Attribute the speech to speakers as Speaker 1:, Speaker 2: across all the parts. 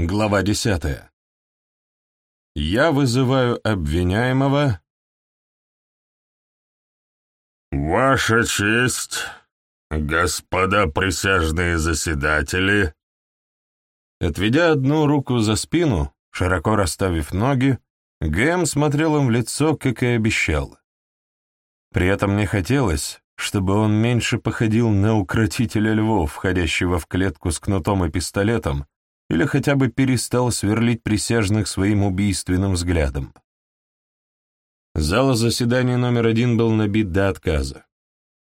Speaker 1: Глава десятая. Я вызываю обвиняемого.
Speaker 2: «Ваша честь, господа присяжные заседатели!»
Speaker 1: Отведя одну руку за спину, широко расставив ноги, Гэм смотрел им в лицо, как и обещал. При этом мне хотелось, чтобы он меньше походил на укротителя львов, входящего в клетку с кнутом и пистолетом, или хотя бы перестал сверлить присяжных своим убийственным взглядом. Зал заседания номер один был набит до отказа.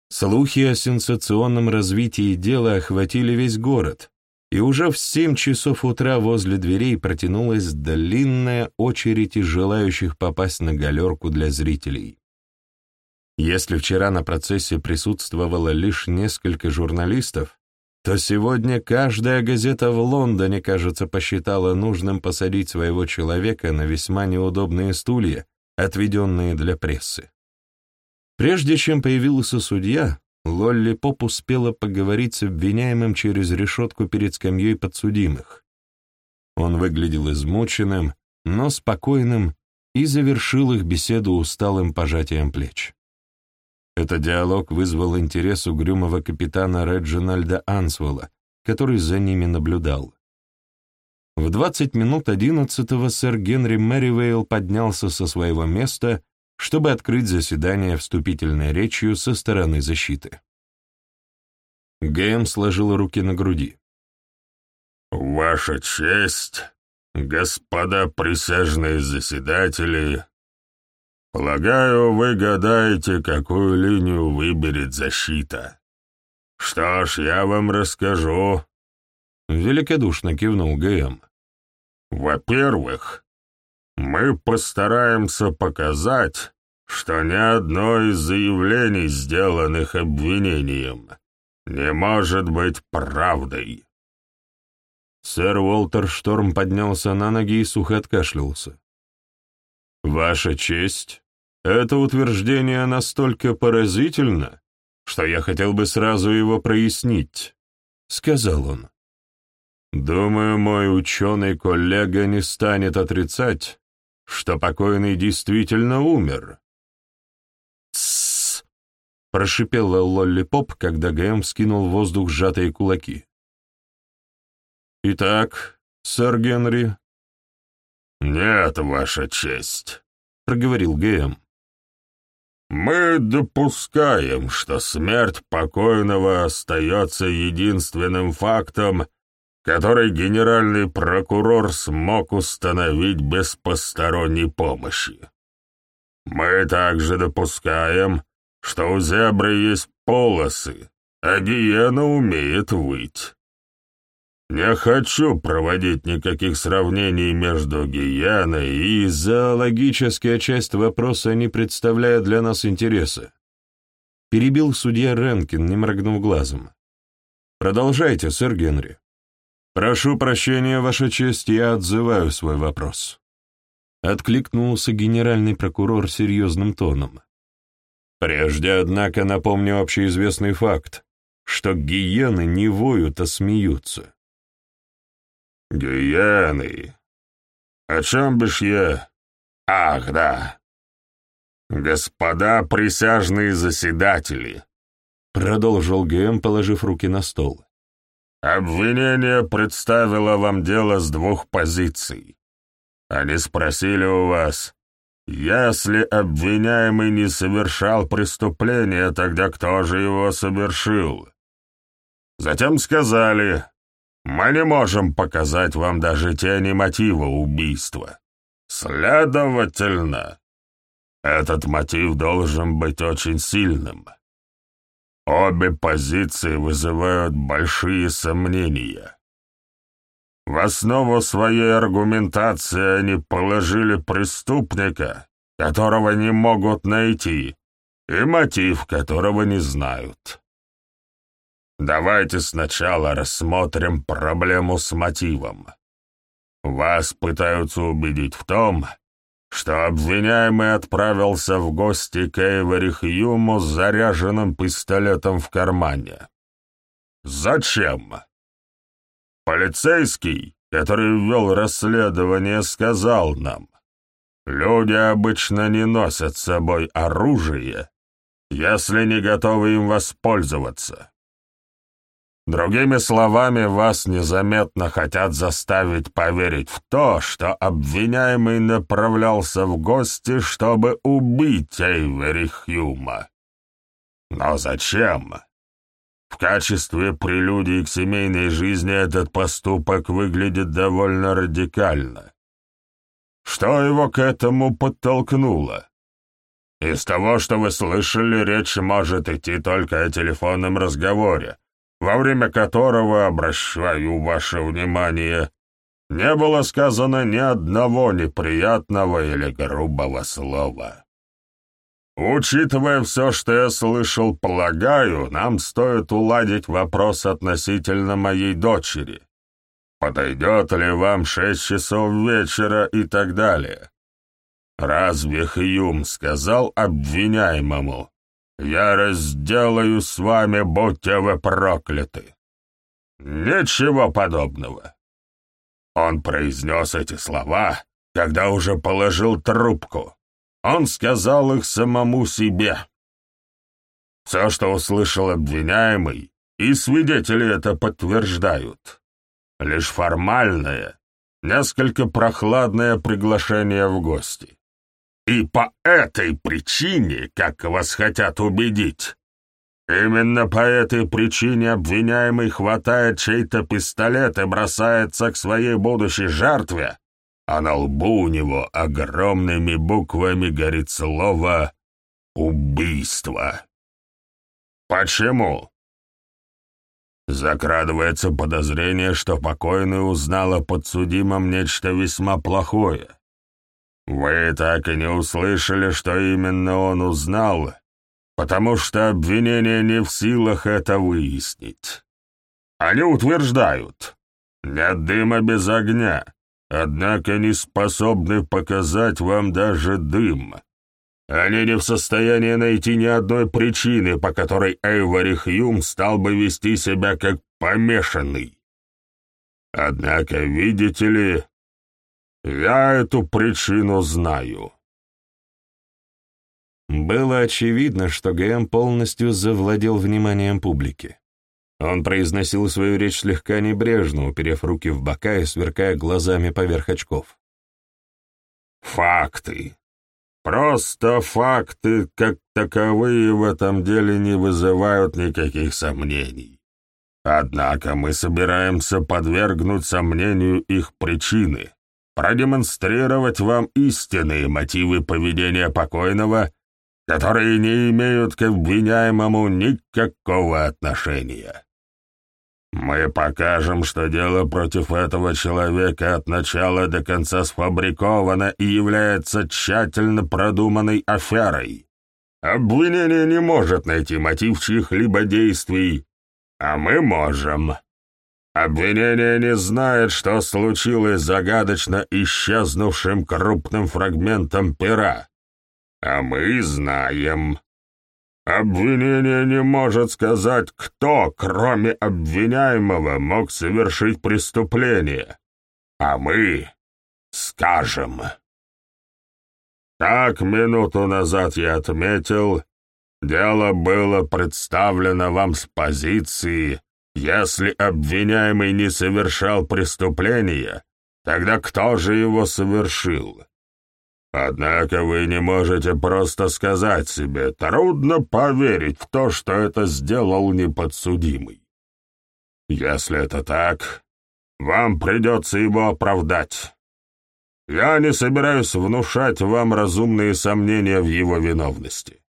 Speaker 1: Слухи о сенсационном развитии дела охватили весь город, и уже в семь часов утра возле дверей протянулась длинная очередь из желающих попасть на галерку для зрителей. Если вчера на процессе присутствовало лишь несколько журналистов, то сегодня каждая газета в Лондоне, кажется, посчитала нужным посадить своего человека на весьма неудобные стулья, отведенные для прессы. Прежде чем появился судья, Лолли Поп успела поговорить с обвиняемым через решетку перед скамьей подсудимых. Он выглядел измученным, но спокойным и завершил их беседу усталым пожатием плеч. Этот диалог вызвал интерес угрюмого капитана Реджинальда Ансвелла, который за ними наблюдал. В 20 минут одиннадцатого сэр Генри Мэривейл поднялся со своего места, чтобы открыть заседание вступительной речью со стороны защиты. Гэм сложил руки на груди.
Speaker 2: «Ваша честь, господа присяжные заседатели, Полагаю, вы гадаете, какую линию выберет защита. Что ж, я вам расскажу.
Speaker 1: Великодушно кивнул ГМ.
Speaker 2: Во-первых, мы постараемся показать, что ни одно из заявлений, сделанных обвинением, не может быть правдой.
Speaker 1: Сэр Уолтер Шторм поднялся на ноги и сухо откашлялся. «Ваша честь, это утверждение настолько поразительно, что я хотел бы сразу его прояснить», — сказал он. «Думаю, мой ученый-коллега не станет отрицать, что покойный действительно умер». «Тссс!» — прошипела Лолли Поп, когда ГМ скинул в воздух сжатые кулаки. «Итак, сэр Генри...»
Speaker 2: «Нет, Ваша честь», — проговорил ГМ. Мы допускаем, что смерть покойного остается единственным фактом, который генеральный прокурор смог установить без посторонней помощи. Мы также допускаем, что у зебры есть полосы, а гиена умеет выть. Не хочу проводить никаких сравнений между гиеной и зоологическая часть вопроса не представляет для нас интереса. Перебил судья Ренкин, не моргнув глазом. Продолжайте, сэр Генри. Прошу прощения, Ваша честь, я отзываю свой вопрос. Откликнулся генеральный прокурор серьезным тоном. Прежде, однако, напомню общеизвестный факт, что гиены не воют, а смеются. «Гиены! О чем бишь я? Ах, да! Господа присяжные заседатели!»
Speaker 1: Продолжил ГМ, положив руки на стол.
Speaker 2: «Обвинение представило вам дело с двух позиций. Они спросили у вас, если обвиняемый не совершал преступления, тогда кто же его совершил? Затем сказали, мы не можем показать вам даже тени мотива убийства. Следовательно, этот мотив должен быть очень сильным. Обе позиции вызывают большие сомнения. В основу своей аргументации они положили преступника, которого не могут найти, и мотив которого не знают. Давайте сначала рассмотрим проблему с мотивом. Вас пытаются убедить в том, что обвиняемый отправился в гости к Эйвери Хьюму с заряженным пистолетом в кармане. Зачем? Полицейский, который вел расследование, сказал нам, люди обычно не носят с собой оружие, если не готовы им воспользоваться. Другими словами, вас незаметно хотят заставить поверить в то, что обвиняемый направлялся в гости, чтобы убить Эйвери Хьюма. Но зачем? В качестве прелюдии к семейной жизни этот поступок выглядит довольно радикально. Что его к этому подтолкнуло? Из того, что вы слышали, речь может идти только о телефонном разговоре, во время которого, обращаю ваше внимание, не было сказано ни одного неприятного или грубого слова. Учитывая все, что я слышал, полагаю, нам стоит уладить вопрос относительно моей дочери. Подойдет ли вам шесть часов вечера и так далее? Разве Хьюм сказал обвиняемому, «Я разделаю с вами, будьте вы прокляты»? Ничего подобного. Он произнес эти слова, когда уже положил трубку. Он сказал их самому себе. Все, что услышал обвиняемый, и свидетели это подтверждают. Лишь формальное, несколько прохладное приглашение в гости. И по этой причине, как вас хотят убедить, именно по этой причине обвиняемый хватает чей-то пистолет и бросается к своей будущей жертве, а на лбу у него огромными буквами горит слово «убийство». Почему? Закрадывается подозрение, что покойный узнал о подсудимом нечто весьма плохое. Вы так и не услышали, что именно он узнал, потому что обвинение не в силах это выяснить. Они утверждают, нет дыма без огня, однако не способны показать вам даже дым. Они не в состоянии найти ни одной причины, по которой Эйвори Хьюм стал бы вести себя как помешанный. Однако, видите ли, я эту причину знаю.
Speaker 1: Было очевидно, что ГМ полностью завладел вниманием публики. Он произносил свою речь слегка небрежно, уперев руки в бока и сверкая глазами поверх очков.
Speaker 2: «Факты. Просто факты, как таковые, в этом деле не вызывают никаких сомнений. Однако мы собираемся подвергнуть сомнению их причины, продемонстрировать им истинные мотивы поведения покойного, которые не имеют к обвиняемому никакого отношения». Мы покажем, что дело против этого человека от начала до конца сфабриковано и является тщательно продуманной аферой. Обвинение не может найти мотив чьих-либо действий, а мы можем. Обвинение не знает, что случилось загадочно исчезнувшим крупным фрагментом пера, а мы знаем. Обвинение не может сказать, кто, кроме обвиняемого, мог совершить преступление. А мы скажем. Как минуту назад я отметил, дело было представлено вам с позиции, если обвиняемый не совершал преступления, тогда кто же его совершил? Однако вы не можете просто сказать себе, трудно поверить в то, что это сделал неподсудимый. Если это так, вам придется его оправдать. Я не собираюсь внушать вам разумные сомнения в его виновности.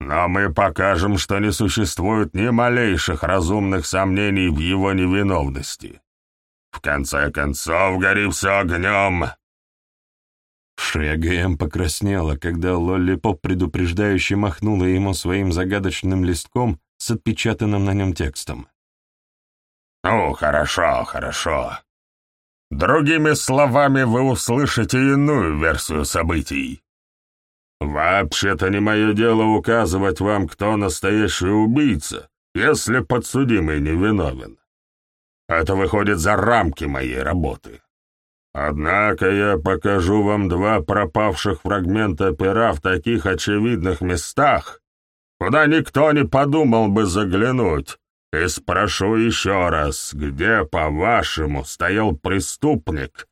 Speaker 2: Но мы покажем, что не существует ни малейших разумных сомнений в его невиновности. В конце концов, гори все огнем,
Speaker 1: Шея ГМ покраснела, когда Лолли Поп предупреждающе махнула ему своим загадочным листком с отпечатанным на нем текстом.
Speaker 2: «Ну, хорошо, хорошо. Другими словами, вы услышите иную версию событий. Вообще-то не мое дело указывать вам, кто настоящий убийца, если подсудимый невиновен. Это выходит за рамки моей работы. Однако я покажу вам два пропавших фрагмента пера в таких очевидных местах, куда никто не подумал бы заглянуть, и спрошу еще раз, где, по-вашему, стоял преступник,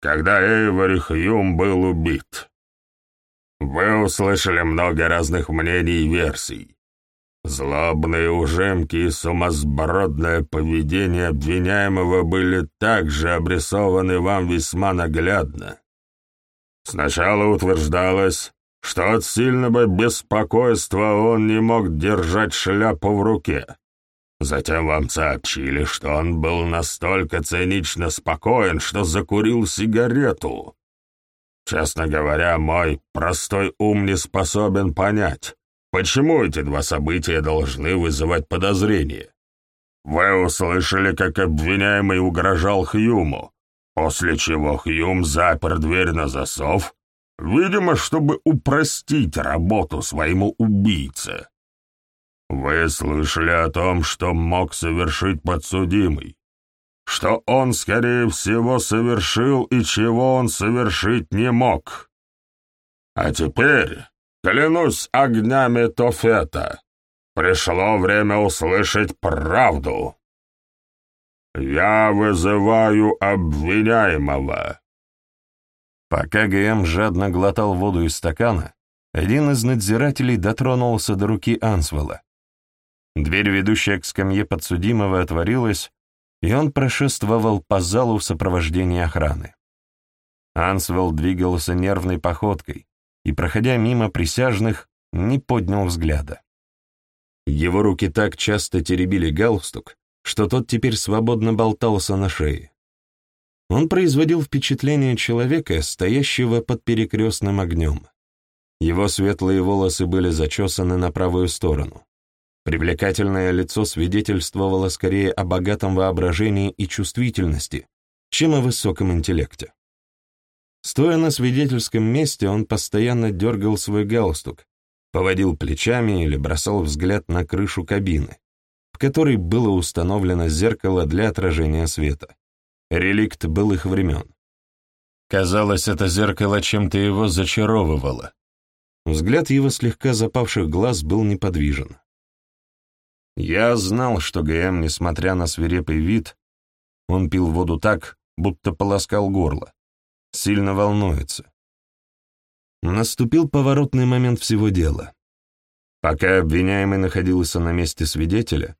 Speaker 2: когда Эйвори Хьюм был убит? Вы услышали много разных мнений и версий. Злобные ужимки и сумасбродное поведение обвиняемого были также обрисованы вам весьма наглядно. Сначала утверждалось, что от сильного беспокойства он не мог держать шляпу в руке. Затем вам сообщили, что он был настолько цинично спокоен, что закурил сигарету. Честно говоря, мой простой ум не способен понять, почему эти два события должны вызывать подозрения. Вы услышали, как обвиняемый угрожал Хьюму, после чего Хьюм запер дверь на засов, видимо, чтобы упростить работу своему убийце. Вы слышали о том, что мог совершить подсудимый, что он, скорее всего, совершил и чего он совершить не мог. А теперь, клянусь огнями Тофета, пришло время услышать правду. Я вызываю обвиняемого.
Speaker 1: Пока ГМ жадно глотал воду из стакана, один из надзирателей дотронулся до руки Ансвелла. Дверь, ведущая к скамье подсудимого, отворилась, и он прошествовал по залу в сопровождении охраны. Ансвелл двигался нервной походкой и, проходя мимо присяжных, не поднял взгляда. Его руки так часто теребили галстук, что тот теперь свободно болтался на шее. Он производил впечатление человека, стоящего под перекрестным огнем. Его светлые волосы были зачесаны на правую сторону. Привлекательное лицо свидетельствовало скорее о богатом воображении и чувствительности, чем о высоком интеллекте. Стоя на свидетельском месте, он постоянно дергал свой галстук, поводил плечами или бросал взгляд на крышу кабины, в которой было установлено зеркало для отражения света. Реликт был их времен. Казалось, это зеркало чем-то его зачаровывало. Взгляд его слегка запавших глаз был неподвижен. Я знал, что ГМ, несмотря на свирепый вид, он пил воду так, будто полоскал горло, сильно волнуется. Наступил поворотный момент всего дела. Пока обвиняемый находился на месте свидетеля,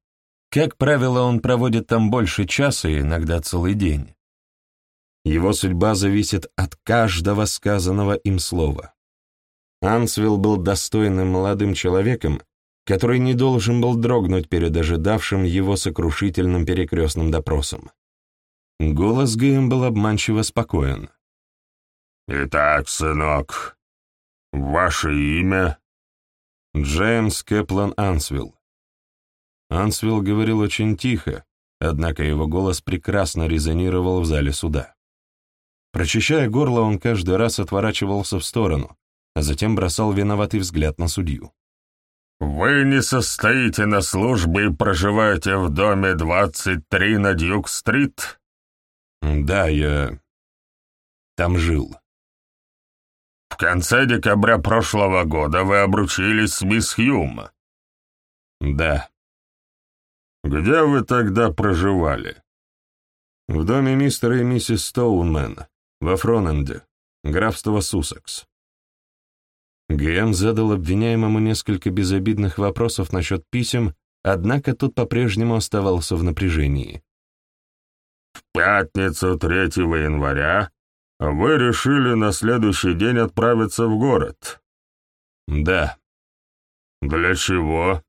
Speaker 1: как правило, он проводит там больше часа, иногда целый день. Его судьба зависит от каждого сказанного им слова. Ансвилл был достойным молодым человеком, который не должен был дрогнуть перед ожидавшим его сокрушительным перекрестным допросом. Голос Гэм был обманчиво спокоен.
Speaker 2: «Итак, сынок, ваше имя?»
Speaker 1: Джеймс Кэплан Ансвилл. Ансвилл говорил очень тихо, однако его голос прекрасно резонировал в зале суда. Прочищая горло, он каждый раз отворачивался в сторону, а затем бросал виноватый взгляд на судью.
Speaker 2: «Вы не состоите на службе и проживаете в доме 23 на Дьюк-стрит?»
Speaker 1: «Да, я там жил».
Speaker 2: «В конце декабря прошлого года вы обручились с мисс Хьюм?»
Speaker 1: «Да».
Speaker 2: «Где вы тогда проживали?»
Speaker 1: «В доме мистера и миссис Стоунмен, во Фроненде, графство Суссекс». Гэм задал обвиняемому несколько безобидных вопросов насчет писем, однако тот по-прежнему оставался в напряжении.
Speaker 2: «В пятницу 3 января вы решили на следующий день отправиться в город?»
Speaker 1: «Да».
Speaker 2: «Для чего?»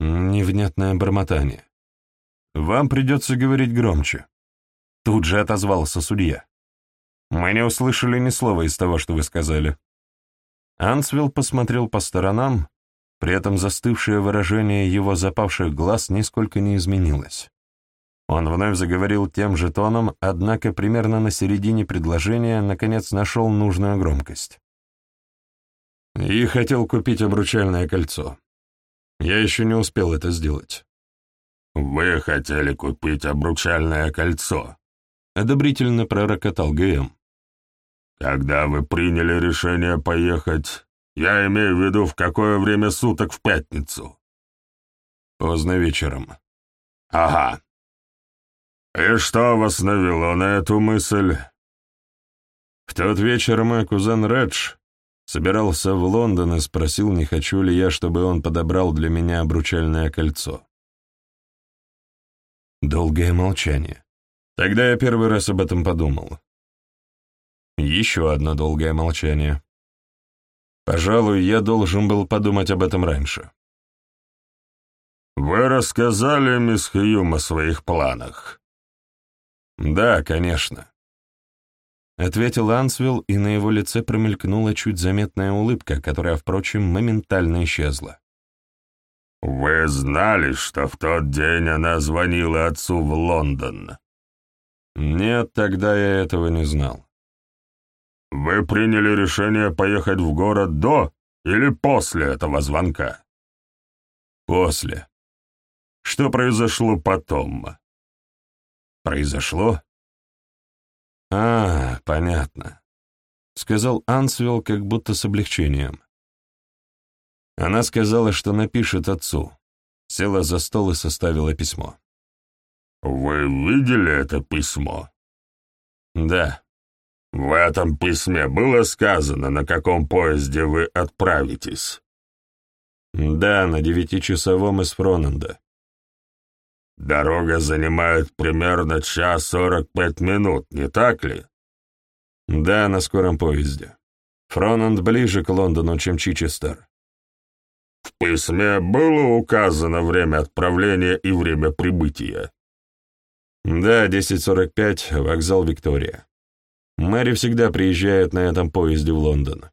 Speaker 1: Невнятное бормотание. «Вам придется говорить громче». Тут же отозвался судья. «Мы не услышали ни слова из того, что вы сказали». Ансвилл посмотрел по сторонам, при этом застывшее выражение его запавших глаз нисколько не изменилось. Он вновь заговорил тем же тоном, однако примерно на середине предложения наконец нашел нужную громкость. «И хотел купить обручальное кольцо. Я еще не успел это сделать.
Speaker 2: вы хотели купить обручальное кольцо», —
Speaker 1: одобрительно пророкотал ГМ.
Speaker 2: «Когда вы приняли решение поехать, я имею в виду, в какое время суток в пятницу?»
Speaker 1: «Поздно вечером».
Speaker 2: «Ага. И что вас навело на эту мысль?»
Speaker 1: В тот вечер мой кузен Редж собирался в Лондон и спросил, не хочу ли я, чтобы он подобрал для меня обручальное кольцо. Долгое молчание. Тогда я первый раз об этом подумал. Еще одно долгое молчание. Пожалуй, я должен был подумать об этом раньше.
Speaker 2: «Вы рассказали, мисс Хьюм, о своих планах?»
Speaker 1: «Да, конечно», — ответил Ансвилл, и на его лице промелькнула чуть заметная улыбка, которая, впрочем, моментально исчезла.
Speaker 2: «Вы знали, что в тот день она звонила отцу в Лондон?»
Speaker 1: «Нет, тогда я этого не знал».
Speaker 2: «Вы приняли решение поехать в город до или после этого звонка?»
Speaker 1: «После».
Speaker 2: «Что произошло потом?»
Speaker 1: «Произошло?» «А, понятно», — сказал Ансвилл как будто с облегчением. Она сказала, что напишет отцу. Села за стол и составила письмо.
Speaker 2: «Вы видели это письмо?»
Speaker 1: «Да».
Speaker 2: «В этом письме было сказано, на каком поезде вы отправитесь?»
Speaker 1: «Да, на девятичасовом из Фроненда».
Speaker 2: «Дорога занимает примерно час сорок пять минут, не так ли?»
Speaker 1: «Да, на скором поезде. Фронанд ближе к Лондону, чем Чичестер.
Speaker 2: В письме было указано время отправления и время прибытия.
Speaker 1: Да, 10.45, вокзал Виктория. Мэри всегда приезжает на этом поезде в Лондон.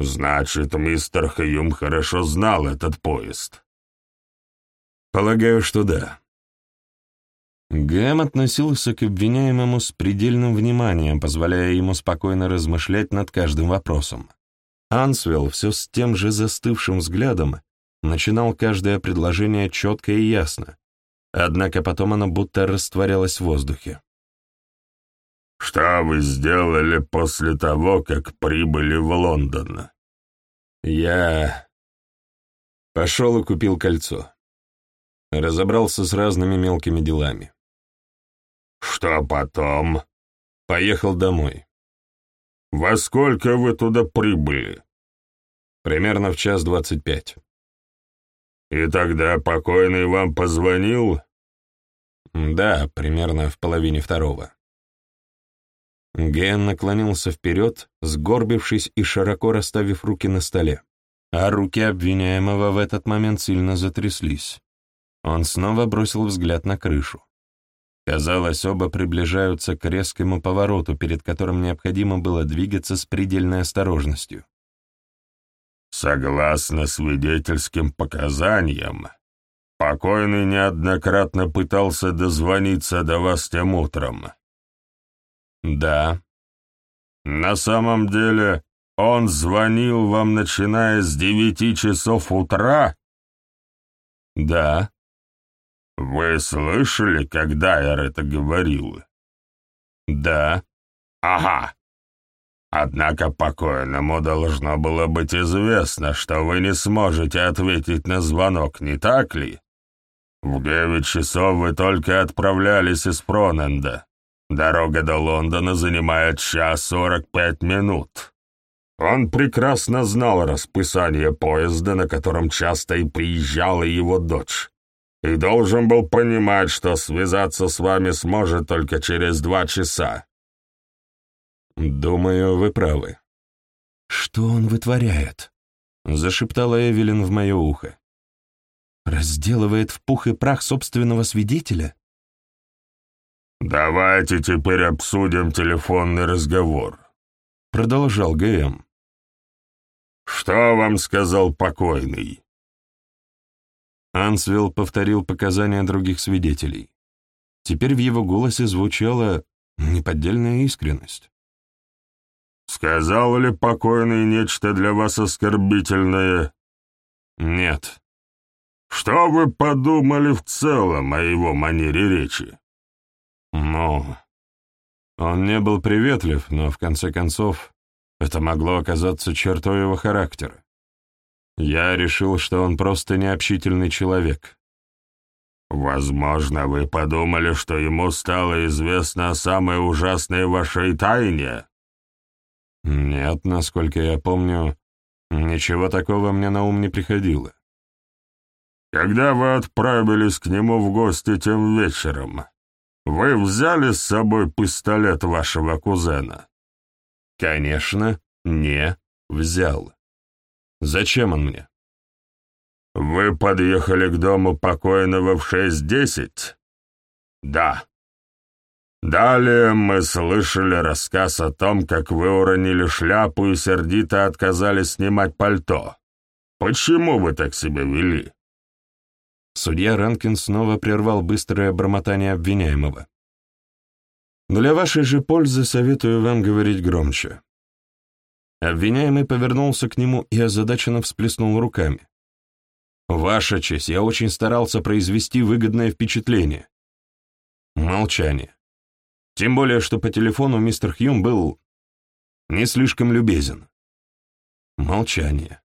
Speaker 2: Значит, мистер Хьюм хорошо знал этот поезд.
Speaker 1: Полагаю, что да. Гэм относился к обвиняемому с предельным вниманием, позволяя ему спокойно размышлять над каждым вопросом. Ансвелл все с тем же застывшим взглядом начинал каждое предложение четко и ясно, однако потом оно будто растворялось в воздухе.
Speaker 2: «Что вы сделали после того, как прибыли в Лондон?»
Speaker 1: «Я...» Пошел и купил кольцо. Разобрался с разными мелкими делами.
Speaker 2: «Что потом?»
Speaker 1: «Поехал домой».
Speaker 2: «Во сколько вы туда прибыли?»
Speaker 1: Примерно в час двадцать пять.
Speaker 2: И тогда покойный вам позвонил?
Speaker 1: Да, примерно в половине второго. Ген наклонился вперед, сгорбившись и широко расставив руки на столе, а руки обвиняемого в этот момент сильно затряслись. Он снова бросил взгляд на крышу. Казалось, оба приближаются к резкому повороту, перед которым необходимо было двигаться с предельной осторожностью.
Speaker 2: Согласно свидетельским показаниям, покойный неоднократно пытался дозвониться до вас тем утром.
Speaker 1: Да.
Speaker 2: На самом деле, он звонил вам, начиная с девяти часов утра?
Speaker 1: Да.
Speaker 2: Вы слышали, когда я это говорил?
Speaker 1: Да.
Speaker 2: Ага. Однако покойному должно было быть известно, что вы не сможете ответить на звонок, не так ли? В девять часов вы только отправлялись из Проненда. Дорога до Лондона занимает час сорок пять минут. Он прекрасно знал расписание поезда, на котором часто и приезжала его дочь, и должен был понимать, что связаться с вами сможет только через два часа.
Speaker 1: «Думаю, вы правы». «Что он вытворяет?» — зашептала Эвелин в мое ухо. «Разделывает в пух и прах собственного свидетеля?»
Speaker 2: «Давайте теперь обсудим телефонный разговор», — продолжал ГМ. «Что вам сказал покойный?»
Speaker 1: Ансвилл повторил показания других свидетелей. Теперь в его голосе звучала неподдельная искренность.
Speaker 2: Сказал ли покойный нечто для вас оскорбительное?
Speaker 1: Нет.
Speaker 2: Что вы подумали в целом о его манере речи?»
Speaker 1: «Ну, он не был приветлив, но, в конце концов, это могло оказаться чертой его характера. Я решил, что он просто необщительный человек.
Speaker 2: «Возможно, вы подумали, что ему стало известно о самой ужасной вашей тайне?»
Speaker 1: «Нет, насколько я помню, ничего такого мне на ум не приходило».
Speaker 2: «Когда вы отправились к нему в гости тем вечером, вы взяли с собой пистолет вашего кузена?»
Speaker 1: «Конечно, не взял. Зачем он мне?»
Speaker 2: «Вы подъехали к дому покойного в 6.10?» «Да». Далее мы слышали рассказ о том, как вы уронили шляпу и сердито отказались снимать пальто. Почему вы так себя вели?»
Speaker 1: Судья Ранкин снова прервал быстрое бормотание обвиняемого. «Для вашей же пользы советую вам говорить громче». Обвиняемый повернулся к нему и озадаченно всплеснул руками. «Ваша честь, я очень старался произвести выгодное впечатление». Молчание. Тем более, что по телефону мистер Хьюм был не слишком любезен. Молчание.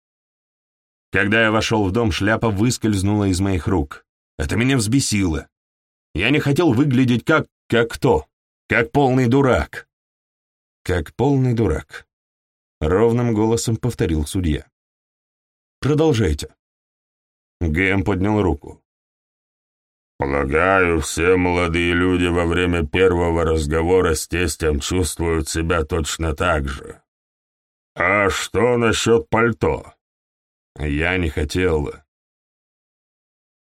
Speaker 1: Когда я вошел в дом, шляпа выскользнула из моих рук. Это меня взбесило. Я не хотел выглядеть как... как кто? Как полный дурак. Как полный дурак. Ровным голосом повторил судья. Продолжайте. Гэм поднял руку.
Speaker 2: «Полагаю, все молодые люди во время первого разговора с тестем чувствуют себя точно так же. А что насчет пальто?»
Speaker 1: «Я не хотел...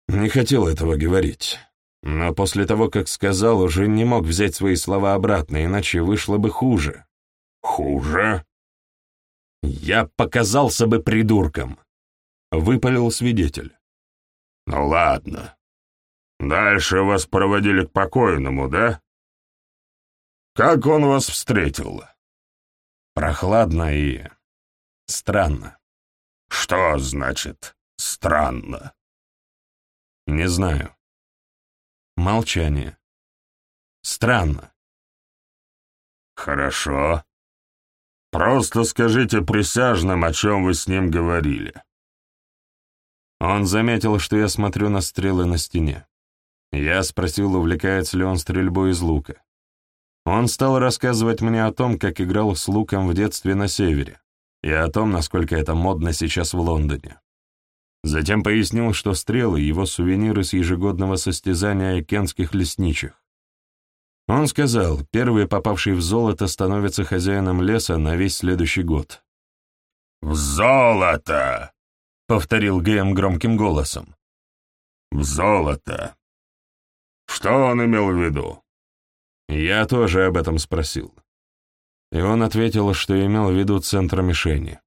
Speaker 1: Не хотел этого говорить. Но после того, как сказал, уже не мог взять свои слова обратно, иначе вышло бы хуже».
Speaker 2: «Хуже?»
Speaker 1: «Я показался бы придурком», — выпалил свидетель.
Speaker 2: «Ну ладно. Дальше вас проводили к покойному, да? Как он вас встретил?»
Speaker 1: «Прохладно и... странно».
Speaker 2: «Что значит «странно»?»
Speaker 1: «Не знаю». Молчание. «Странно».
Speaker 2: «Хорошо. Просто скажите присяжным, о чем вы с ним говорили».
Speaker 1: Он заметил, что я смотрю на стрелы на стене. Я спросил, увлекается ли он стрельбой из лука. Он стал рассказывать мне о том, как играл с луком в детстве на севере, и о том, насколько это модно сейчас в Лондоне. Затем пояснил, что стрелы — его сувениры с ежегодного состязания кентских лесничих. Он сказал, первый попавший в золото становится хозяином леса на весь следующий год.
Speaker 2: «В золото!»
Speaker 1: — повторил Гэм громким голосом.
Speaker 2: «В золото. Что он имел в виду?»
Speaker 1: Я тоже об этом спросил. И он ответил, что имел в виду центр мишени.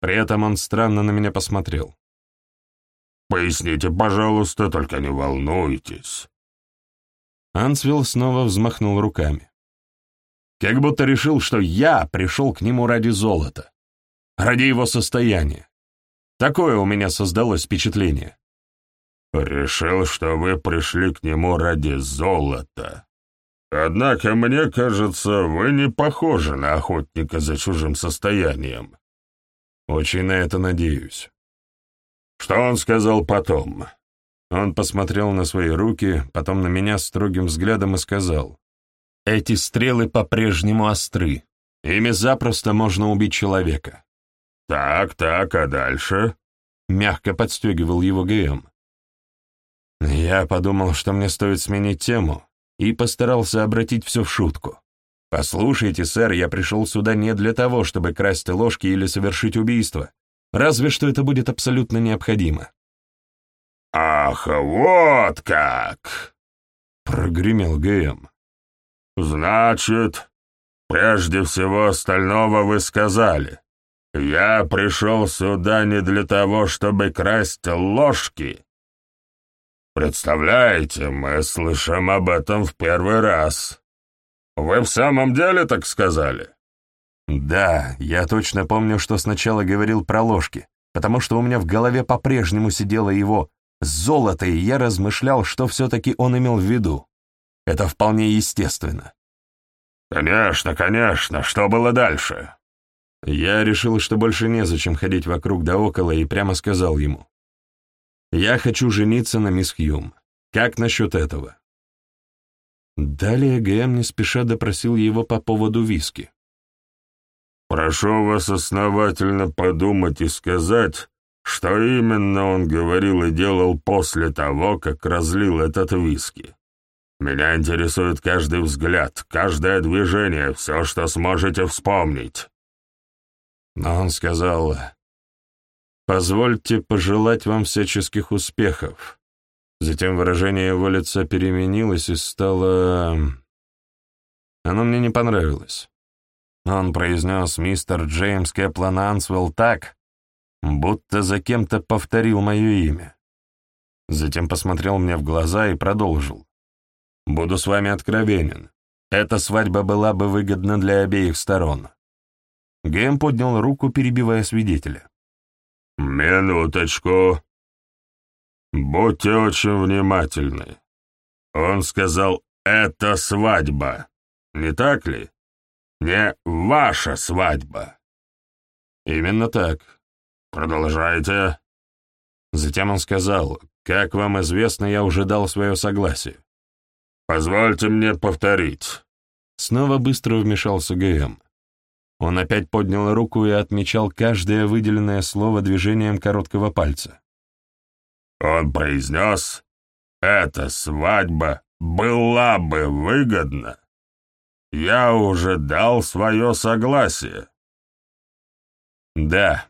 Speaker 1: При этом он странно на меня посмотрел.
Speaker 2: «Поясните, пожалуйста, только не волнуйтесь».
Speaker 1: Ансвилл снова взмахнул руками. Как будто решил, что я пришел к нему ради золота, ради его состояния. Такое у меня создалось впечатление.
Speaker 2: «Решил, что вы пришли к нему ради золота. Однако, мне кажется, вы не похожи на охотника за чужим состоянием».
Speaker 1: «Очень на это надеюсь».
Speaker 2: «Что он сказал потом?»
Speaker 1: Он посмотрел на свои руки, потом на меня строгим взглядом и сказал, «Эти стрелы по-прежнему остры. Ими запросто можно убить человека».
Speaker 2: «Так, так, а дальше?»
Speaker 1: — мягко подстегивал его ГМ. Я подумал, что мне стоит сменить тему, и постарался обратить все в шутку. «Послушайте, сэр, я пришел сюда не для того, чтобы красть ложки или совершить убийство. Разве что это будет абсолютно необходимо».
Speaker 2: «Ах, вот как!»
Speaker 1: — прогремел ГМ.
Speaker 2: «Значит, прежде всего остального вы сказали. Я пришел сюда не для того, чтобы красть ложки. Представляете, мы слышим об этом в первый раз. Вы в самом деле так сказали?»
Speaker 1: «Да, я точно помню, что сначала говорил про ложки, потому что у меня в голове по-прежнему сидела его золото, и я размышлял, что все-таки он имел в виду. Это вполне естественно.
Speaker 2: «Конечно, конечно, что было дальше?»
Speaker 1: Я решил, что больше незачем ходить вокруг да около, и прямо сказал ему. «Я хочу жениться на мисс Хьюм. Как насчет этого?» Далее ГМ не спеша допросил его по поводу виски.
Speaker 2: «Прошу вас основательно подумать и сказать, что именно он говорил и делал после того, как разлил этот виски. Меня интересует каждый взгляд, каждое движение, все, что сможете вспомнить».
Speaker 1: Но он сказал, «Позвольте пожелать вам всяческих успехов». Затем выражение его лица переменилось и стало... Оно мне не понравилось. Он произнес мистер Джеймс Кэплан Ансвелл так, будто за кем-то повторил мое имя. Затем посмотрел мне в глаза и продолжил. «Буду с вами откровенен. Эта свадьба была бы выгодна для обеих сторон». Гэм поднял руку, перебивая свидетеля.
Speaker 2: «Минуточку. Будьте очень внимательны. Он сказал, это свадьба, не так ли?» не ваша свадьба».
Speaker 1: «Именно так.
Speaker 2: Продолжайте».
Speaker 1: Затем он сказал, «Как вам известно, я уже дал свое согласие».
Speaker 2: «Позвольте мне повторить».
Speaker 1: Снова быстро вмешался ГМ. Он опять поднял руку и отмечал каждое выделенное слово движением короткого пальца.
Speaker 2: Он произнес, «Эта свадьба была бы выгодна я уже дал свое согласие.
Speaker 1: Да,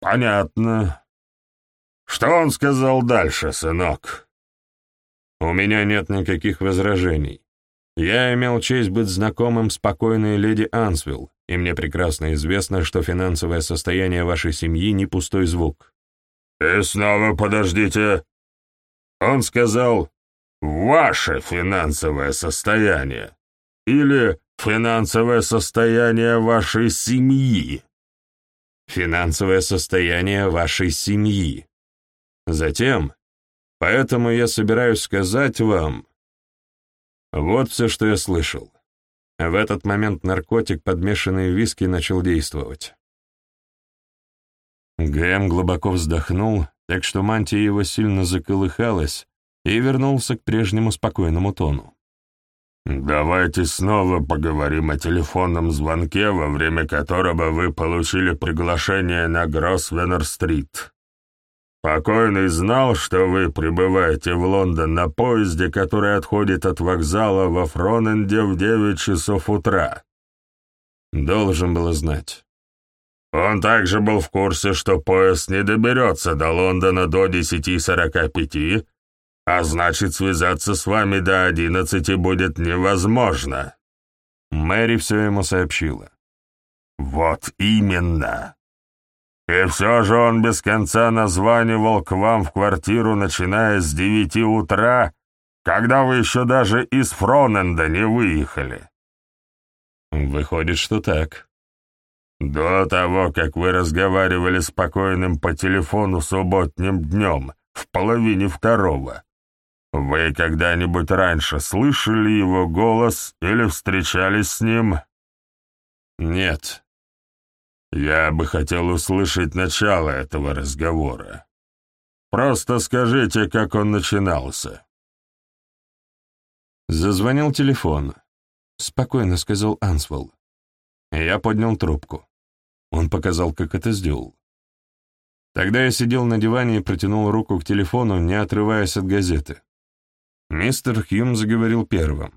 Speaker 2: понятно. Что он сказал дальше, сынок?
Speaker 1: У меня нет никаких возражений. Я имел честь быть знакомым с покойной леди Ансвилл, и мне прекрасно известно, что финансовое состояние вашей семьи не пустой звук.
Speaker 2: И снова подождите. Он сказал «ваше финансовое состояние» или финансовое состояние вашей семьи.
Speaker 1: Финансовое состояние вашей семьи. Затем, поэтому я собираюсь сказать вам... Вот все, что я слышал. В этот момент наркотик, подмешанный в виски, начал действовать. Гэм глубоко вздохнул, так что мантия его сильно заколыхалась, и вернулся к прежнему спокойному тону.
Speaker 2: «Давайте снова поговорим о телефонном звонке, во время которого вы получили приглашение на Гросвеннер-стрит. Покойный знал, что вы прибываете в Лондон на поезде, который отходит от вокзала во Фроненде в девять часов утра».
Speaker 1: «Должен был знать».
Speaker 2: Он также был в курсе, что поезд не доберется до Лондона до десяти сорока пяти, а значит, связаться с вами до одиннадцати будет невозможно».
Speaker 1: Мэри все ему сообщила.
Speaker 2: «Вот именно. И все же он без конца названивал к вам в квартиру, начиная с девяти утра, когда вы еще даже из Фроненда не выехали».
Speaker 1: «Выходит, что так».
Speaker 2: «До того, как вы разговаривали с покойным по телефону субботним днем, в половине второго, вы когда-нибудь раньше слышали его голос или встречались с ним?
Speaker 1: Нет.
Speaker 2: Я бы хотел услышать начало этого разговора. Просто скажите, как он начинался.
Speaker 1: Зазвонил телефон. Спокойно сказал Ансвелл. Я поднял трубку. Он показал, как это сделал. Тогда я сидел на диване и протянул руку к телефону, не отрываясь от газеты. Мистер Хьюм заговорил первым.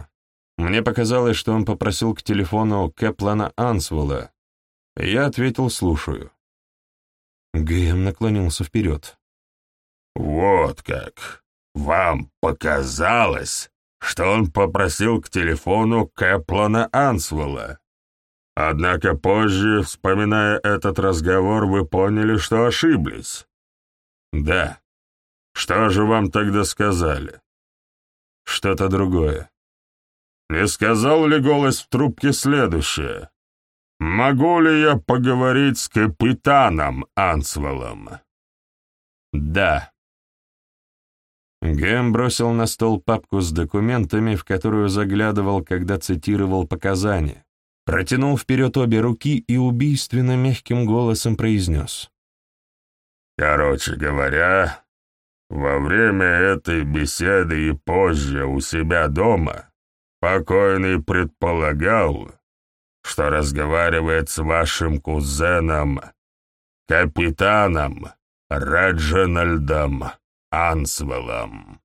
Speaker 1: Мне показалось, что он попросил к телефону Кэплана Ансвелла. Я ответил «слушаю». Гэм наклонился вперед.
Speaker 2: «Вот как! Вам показалось, что он попросил к телефону Кэплана Ансвелла. Однако позже, вспоминая этот разговор, вы поняли, что ошиблись».
Speaker 1: «Да».
Speaker 2: «Что же вам тогда сказали?»
Speaker 1: что-то другое.
Speaker 2: «Не сказал ли голос в трубке следующее? Могу ли я поговорить с капитаном Ансвеллом?»
Speaker 1: «Да». Гэм бросил на стол папку с документами, в которую заглядывал, когда цитировал показания, протянул вперед обе руки и убийственно мягким голосом произнес.
Speaker 2: «Короче говоря, во время этой беседы и позже у себя дома покойный предполагал, что разговаривает с вашим кузеном, капитаном Реджинальдом Ансвеллом.